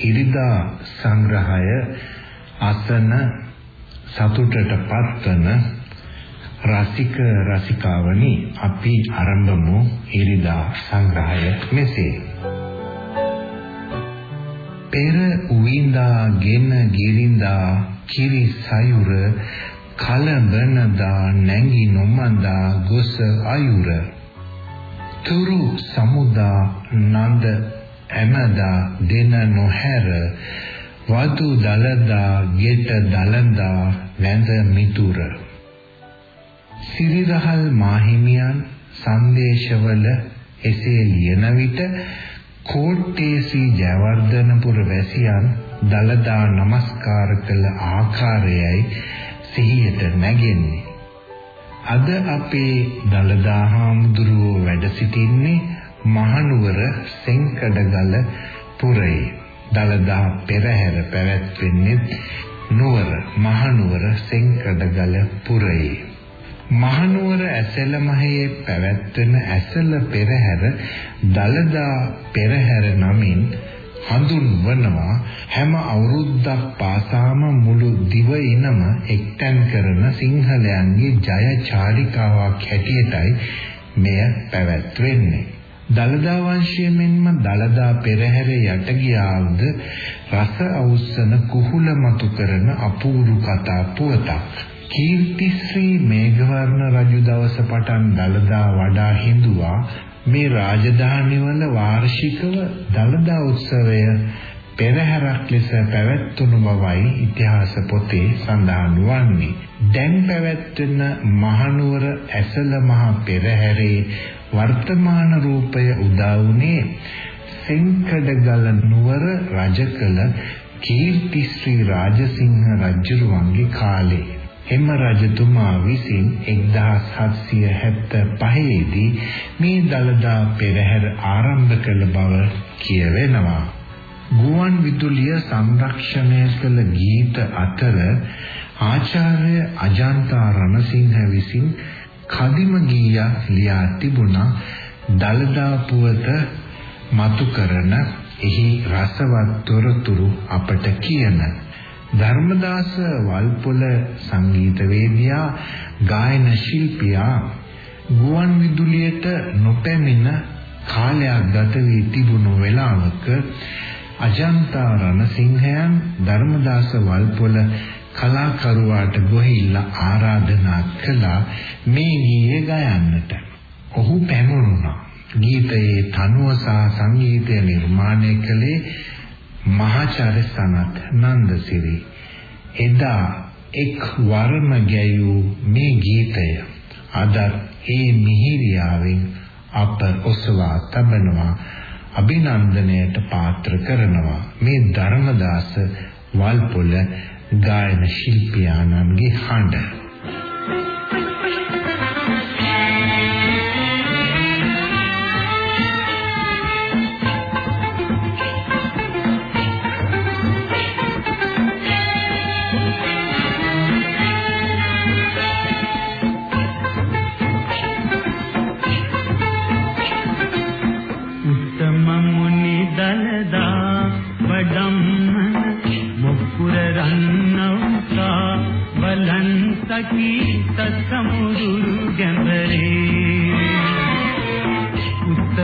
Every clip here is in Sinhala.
ඉරිදා සංග්‍රහය අසන සතුටට පත්වන රසික රසිකාවනි අපි ආරම්භමු ඉරිදා සංග්‍රහය මෙසේ. පෙර උවින්දාගෙන ගිරින්දා කිරි සයුර කලබනදා නැඟි නොමඳා ගොස අයුර. තුරු සමුදා නන්ද ඇමදා දෙන නොහැර වතු දලදා ගෙට දලඳා වැඳ මිතුර. සිරිරහල් මාහිමියන් සංදේශවල එසේ ලියන විට කෝට්ටේසි ජයවර්ධනපුර වැසියන් දලදා নমස්කාර කළ ආකාරයයි සිහියට නැගෙන්නේ. අද අපේ දලදා හාමුදුරුවෝ වැඩ සිටින්නේ මහනුවර සෙන්කඩගල පුරේ දලදා පෙරහැර පැවැත්වෙන්නේ නුවර මහනුවර සෙන්කඩගල පුරේ. මහනුවර ඇසල මහයේ පැවැත්වෙන ඇසල පෙරහැර දලදා පෙරහැර නමින් හඳුන්වනවා. හැම අවුරුද්දක් පාසාම මුළු දිවයිනම එක්තැන් කරන සිංහලයන්ගේ ජය චාරිකාවක් හැටියටයි මෙය පැවැත්වෙන්නේ. දලදා වංශය මෙන්ම දලදා පෙරහැර යට ගියාවුද රස අවුස්සන කුහුල මතු කරන අපූරු කතා පුවතක්. කීර්තිශ්‍රී මේඝවර්ණ රජු දවස පටන් දලදා වඩා හිඳුවා. මේ රාජධානිවල වාර්ෂිකව දලදා උත්සවය පෙරහැරක් ලෙස පැවැත්වුණු බවයි ඉතිහාස පොතේ සඳහන් වන්නේ. දැන් පැවැත්වෙන මහනුවර ඇසල මහ පෙරහැරේ වර්තමාන රූපය උදා වුණේ සෙන්කඩගල නුවර රජකල කීර්තිශ්‍රී රාජසිංහ රජුරුවන්ගේ කාලේ. එම රජතුමා විසින් 1775 දී මේ දළදා පෙරහැර ආරම්භ කළ බව කියවෙනවා. ගුවන් විදුලිය සංරක්ෂණය කළ ගීත අතර ආචාර්ය අජන්තා රණසිංහ විසින් කදිම ගීයක් ලියා තිබුණා. දළදා පුවත මතු කරන එහි රසවත් තොරතුරු අපට කියන. ධර්මදාස වල්පොල සංගීතවේදියා ගායන ශිල්පියා ගුවන් විදුලියට නොපැමිණ කාලයක් ගත වී තිබුණු වෙලාවක අජන්තා රණසිංහයන් ධර්මදාස වල්පොල කලාකරුවාට ගොහිල්ලා ආරාධනා කළා මේ ගීය ගයන්නට. ඔහු පැමුණුණා. ගීතයේ තනුව සහ සංගීතය නිර්මාණය කළේ මහාචාර්ය සනත් නන්දසිරි එදා එක් වරම ගැයූ මේ ගීතය අද ඒ මිහිරියාවෙන් අප ඔසවා තබනවා අභිනන්දනයට පාත්‍ර කරනවා. මේ ධර්මදාස වල්පොල ගායන ශිල්පියාණන්ගේ හඬ.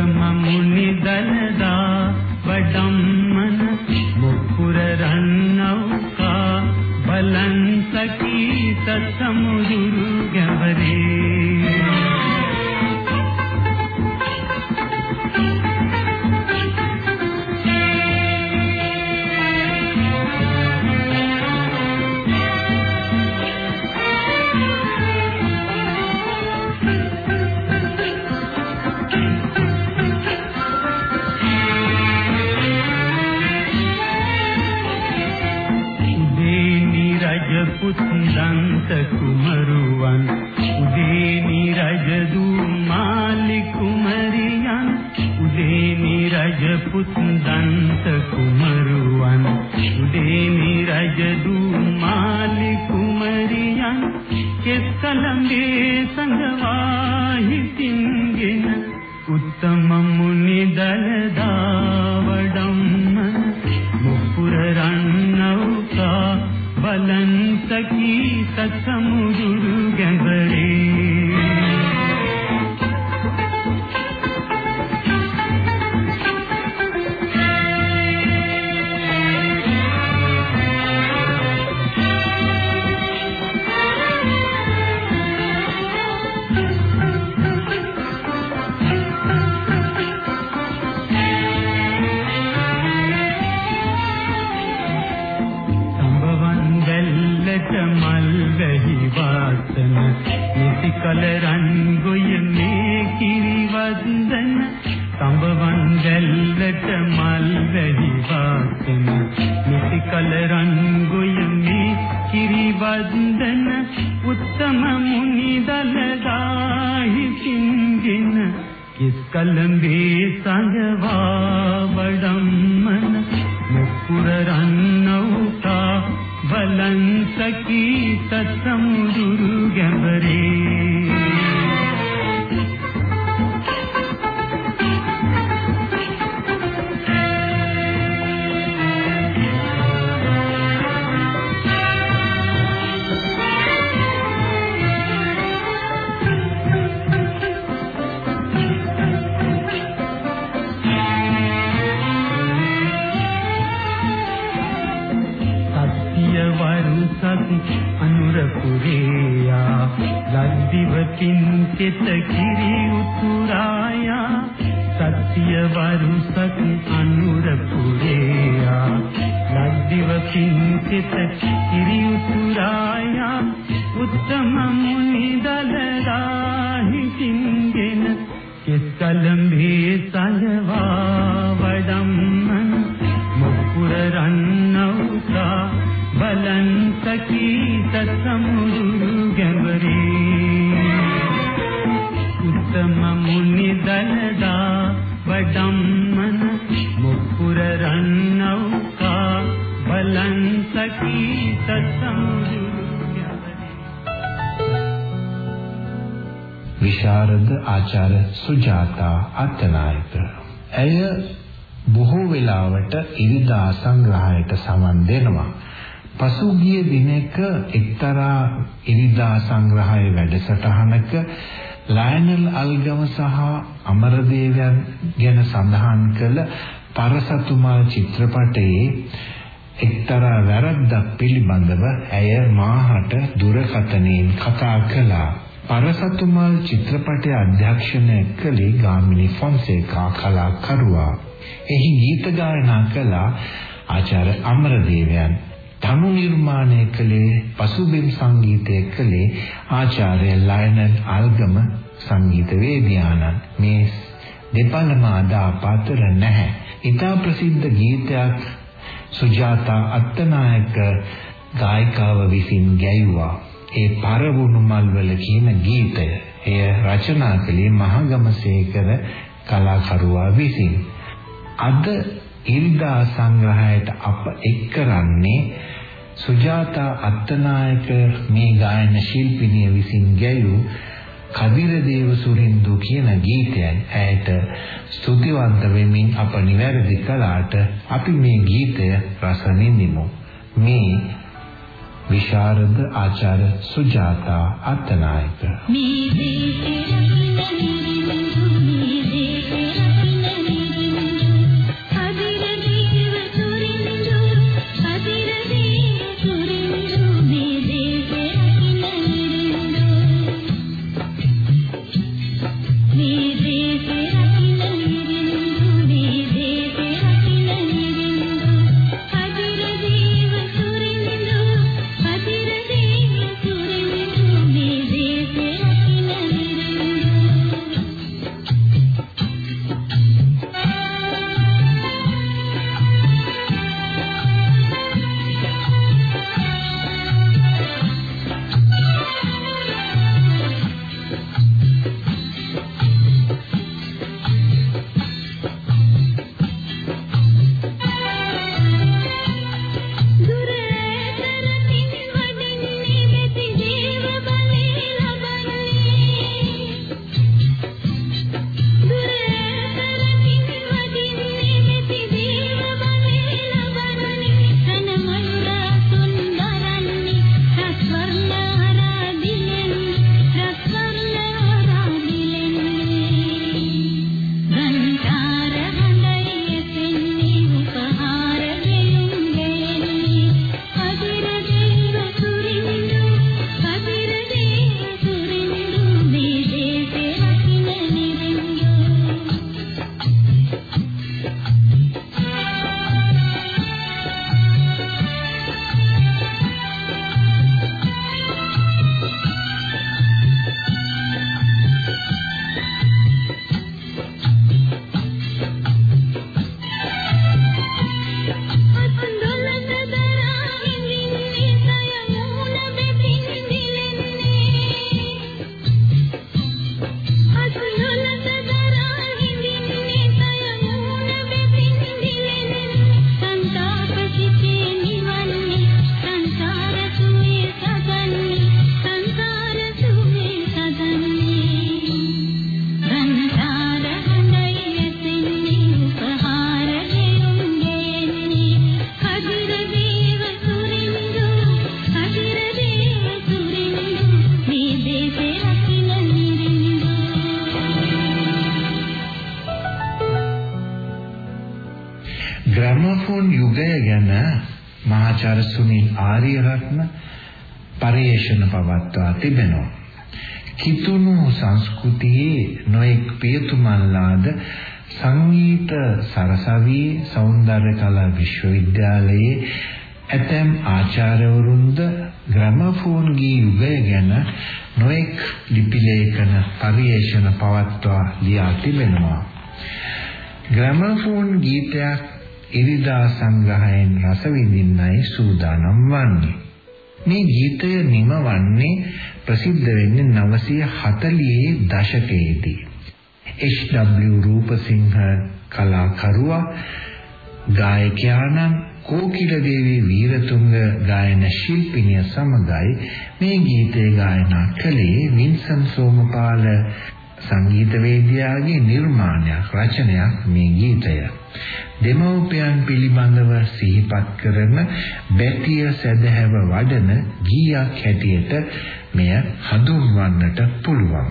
मुनि दनदा वडं मन मुकुरन् नौका बलन्तकीत समुहि කුමරියන් කෙස්කලඹේ සංගවා හිතින්ගෙන උත්තම මුනි දලදාවඩම්මන මුපුර රන්නවුකා බලන් සකී දැල්ලට මල් වැහි වාසන නිසි කල රන්ගොය මේ කිරි වන්දන උත්තම මුනි ලද්දිවකින් කෙත කිරි උතුරායා සත්‍ය වරුසක් අනුර පුරේයා ලද්දිවකින් කෙත කිරි උතුරායා උත්තම මුනි දලදාහි සින්ගෙන කෙස්කලම්බේ සලවා වඩම්මන මුකුර රන්නවුතා බලන් සකී සසමුරු බලන් සකී සසමුරු විශාරද ආචාර්ය සුජාතා අත්තනායක ඇය බොහෝ වෙලාවට ඉරිදා සංග්‍රහයට සමන් දෙනවා. පසුගිය දිනක එක්තරා ඉරිදා සංග්‍රහයේ වැඩසටහනක ලයනල් අල්ගම සහ අමරදේවයන් ගැන සඳහන් කළ පරසතුමල් චිත්‍රපටයේ එක්තරා වැරද්දක් පිළිබඳව ඇය මාහට දුරකථනයෙන් කතා කළා. පරසතුමල් චිත්‍රපටය අධ්‍යක්ෂණය කළේ ගාමිණී ෆොන්සේකා කලාකරුවා. එහි ගීත ගායනා කළ ආචාර්ය අමරදේවයන් තනු නිර්මාණය කළේ පසුබිම් සංගීතය කළේ ආචාර්ය ලයනල් අල්ගම සංගීත වේදියානන් මේ දෙපළම අදාපාතර නැහැ. ඉතා ප්‍රසිද්ධ ගීතයක් සුජාතා අත්තනායක ගායිකාව විසින් ගැයුවා. ඒ පරවුණු මල්වල කියන ගීතය. එය රචනා කළේ මහගමසේකර කලාකරුවා විසින්. අද ඉරිදා සංග්‍රහයට අප එක් කරන්නේ සුජාතා අත්තනායක මේ ගායන ශිල්පිනිය විසින් ගැයූ කදිර දේව සුරින්දු කියන ගීතයන් ඇයට ස්තුතිවන්ත වෙමින් අප නිවැරදි කළාට අපි මේ ගීතය රස විඳිමු. මේ විශාරද ආචාර්ය සුජාතා අත්තනායක. මේ ආරියරත්න පරිශන පවත්වා තිබෙනවා. කිතුණු සංස්කෘතියේ නොඑක් පියතුමන්ලාද සංගීත සරසවි සෞන්දර්ය කලා විශ්වවිද්‍යාලයේ ඇතැම් ආචාර්යවරුන්ද ග්‍රැමෆෝන් ගී යුගය ගැන නොඑක් ලිපි ලේඛන පරිශන පවත්වා ලියා තිබෙනවා. ග්‍රැමෆෝන් ගීතයක් ඉරිදා සංග්‍රහයෙන් රස විඳින්නයි සූදානම් වන්නේ. මේ ගීතය නිමවන්නේ ප්‍රසිද්ධ වෙන්නේ 940 දශකයේදී. H.W. රූපසිංහ කලාකරුවා ගායකයාණන් කෝකිල දේවී වීරතුංග ගායන ශිල්පිනිය සමගයි මේ ගීතය ගායනා කළේ වින්සන් සෝමපාල සංගීතවේදියාගේ නිර්මාණයක් රචනයක් මේ ගීතය. දෙමව්පියන් පිළිබඳව සිහිපත් කරන බැතිය සදහැව වඩන ගීයක් හැටියට මෙය හඳුන්වන්නට පුළුවන්.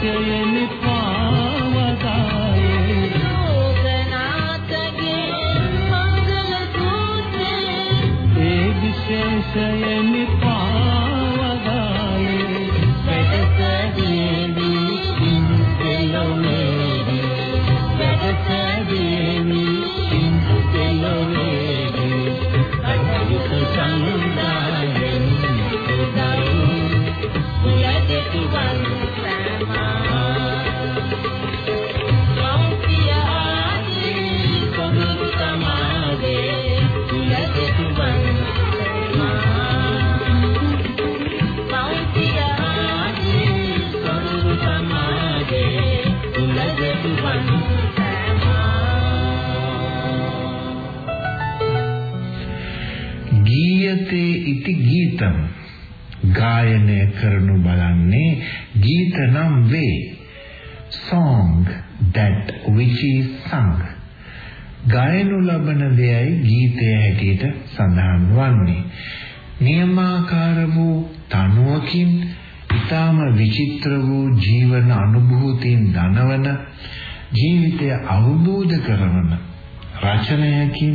तेरे ගීයතේ ඉති ගීතම්. ගායනය කරනු බලන්නේ ගීත නම් වේ. Song that which is sung. ගායනු ලබන දෙයයි ගීතය හැටියට සඳහන් වන්නේ. නියමාකාර වූ තනුවකින් ඊටාම විචිත්‍ර වූ ජීවන අනුභූතීන් දනවන ජීවිතය අවබෝධ කරවන රචනයකින්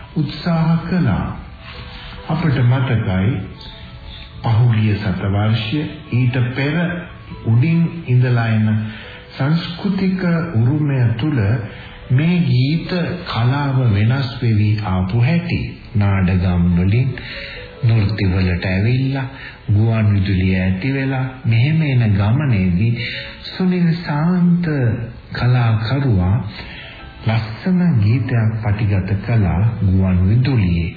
උත්සාහ කළා. අපට මතකයි පහුගිය සතවර්ෂය ඊට පෙර උඩින් ඉඳලා එන සංස්කෘතික උරුමය තුල මේ ගීත කලාව වෙනස් වෙවි ආපු හැටි නාඩගම් වලින් නෘත්‍ය වලට ඇවිල්ලා ගුවන් විදුලිය ඇති වෙලා මෙහෙම එන ගමනේදී සුනිල් සාන්ත කලාකරුවා ලස්සන ගීතයක් පටිගත කළා ගුවන් විදුලියේ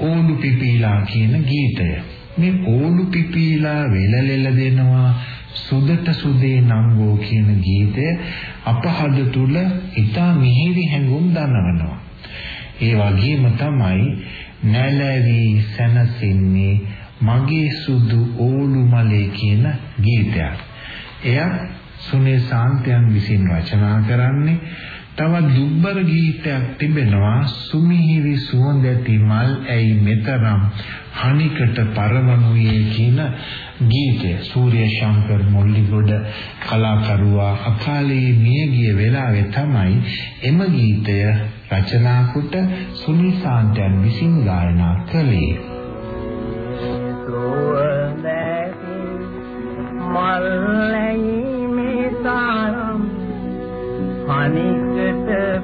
ඕලු පිපිලා කියන ගීතය මේ ඕලු පිපිලා වෙලලෙල දෙනවා සුදට සුදේ නංගෝ කියන ගීතය අපහද තුල ඊටා මිහිරි හැඟුම් දනවනවා. ඒ වගේම තමයි නැලවි සනසින්නේ මගේ සුදු ඕලු මලේ කියන ගීතයක්. එය සුනේ සාන්තයන් විසින් රචනා කරන්නේ තවත් දුබ්බර ගීතයක් තිබෙනවා. සුමිහිරි සුවඳ ඇති මල් ඇයි මෙතරම් හනිකට පරමනුයේ කියන ගීතය? සූර්ය ශංකර් මොල්ලිගොඩ කලාකරුවා අකාලේ මියගිය වෙලාවේ තමයි එම ගීතය රචනා කොට සුනිල් සාන්තයන් විසින් ගායනා කළේ. මල්ලයි මේ තරම් අනිකට පාරවනු අනිකට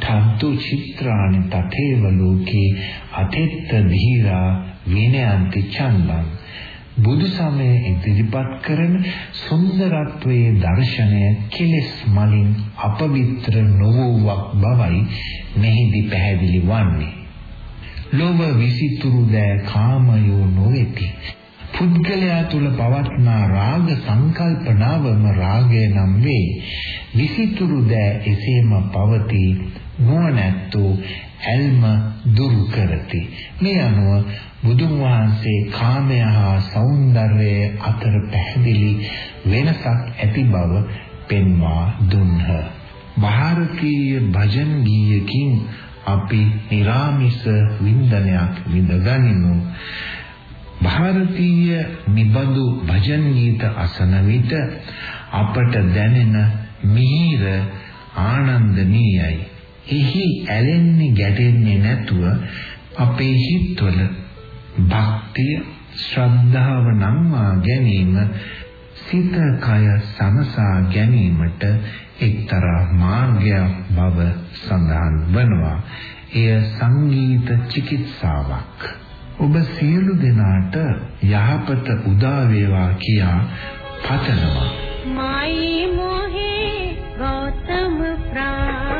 තිත්තන්තු චිත්‍රානි තතේව ලෝකේ අතෙත්ත ධීරා විනයන්ති චන්දං බුදු සමය ඉදිරිපත් කරන සුන්දරත්වයේ දර්ශනය කෙලෙස් මලින් අපවිත්‍ර නොවුවක් බවයි මෙහිදී පැහැදිලි වන්නේ. ලෝභ විසිතුරු දෑ කාමයෝ නොවේති. පුද්ගලයා තුල පවත්නා රාග සංකල්පනාවම රාගය නම් වේ. විසිතුරු දෑ එසේම පවතී නුවණැත්තෝ ඇල්ම දුරු කරති. මේ අනුව බුදුන් වහන්සේ කාමය හා సౌందර්යය අතර පැහැදිලි වෙනසක් ඇති බව පෙන්වා දුන්හ. ಭಾರತೀಯ භජන් ගීයකින් අපි निराமிස වින්දනයක් විඳගනිමු. ಭಾರತೀಯ නිබඳු භජන් ගීත අසන විට අපට දැනෙන මිහිර ආනන්දනීයයි. එහි ඇලෙන්නේ ගැටෙන්නේ නැතුව අපේ හිතවල භක්තිය ශ්‍රද්ධාව නම්වා ගැනීම සිත කය සමසා ගැනීමට එක්තරා මාර්ගයක් බව සඳහන් වෙනවා. එය සංගීත චිකිත්සාවක්. ඔබ සියලු දෙනාට යහපත උදා වේවා කියා පතනවා. මයි මොහේ ගෞතම ප්‍රාණ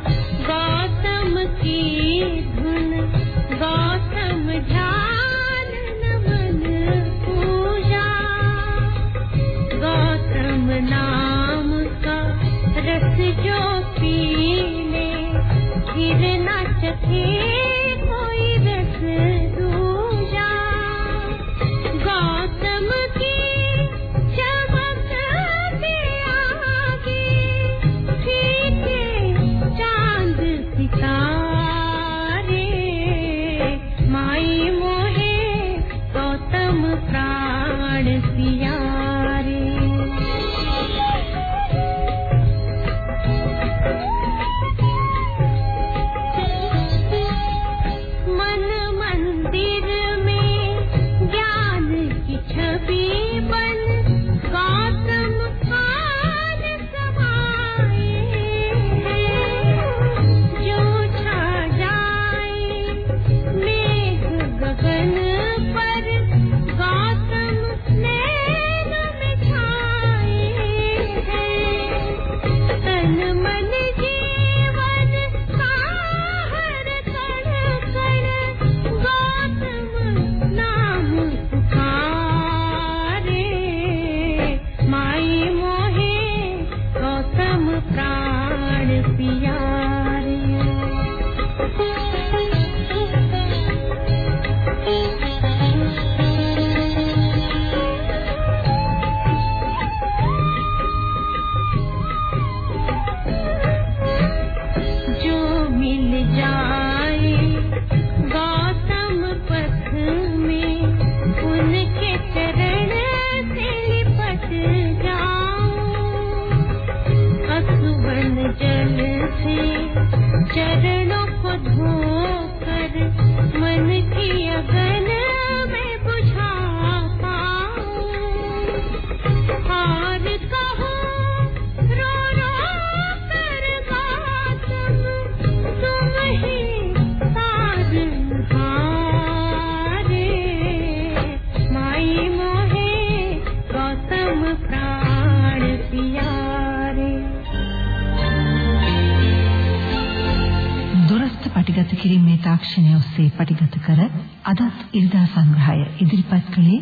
තාක්ෂණය ඔස්සේ පටිගත කර අදත් ඉරිදා සංග්‍රහය ඉදිරිපත් කළේ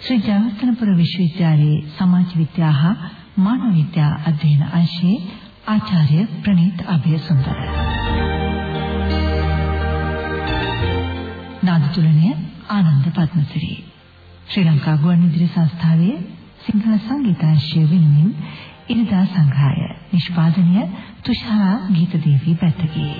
ශ්‍රී ජයවර්ධනපුර විශ්වවිද්‍යාලයේ සමාජ විද්‍යා හා මානව විද්‍යා අධ්‍යයන අංශයේ ආචාර්ය ප්‍රනීත් අබේසුන්දර. නාද තුලනය ආනන්ද පද්මසිරි. ශ්‍රී ලංකා ගුවන්විදුලි සංස්ථාවේ සිංහල සංගීතාංශය වෙනුවෙන් ඉරිදා සංග්‍රහය නිෂ්පාදනය තුෂාරා ගීතදේවී පැත්තගේ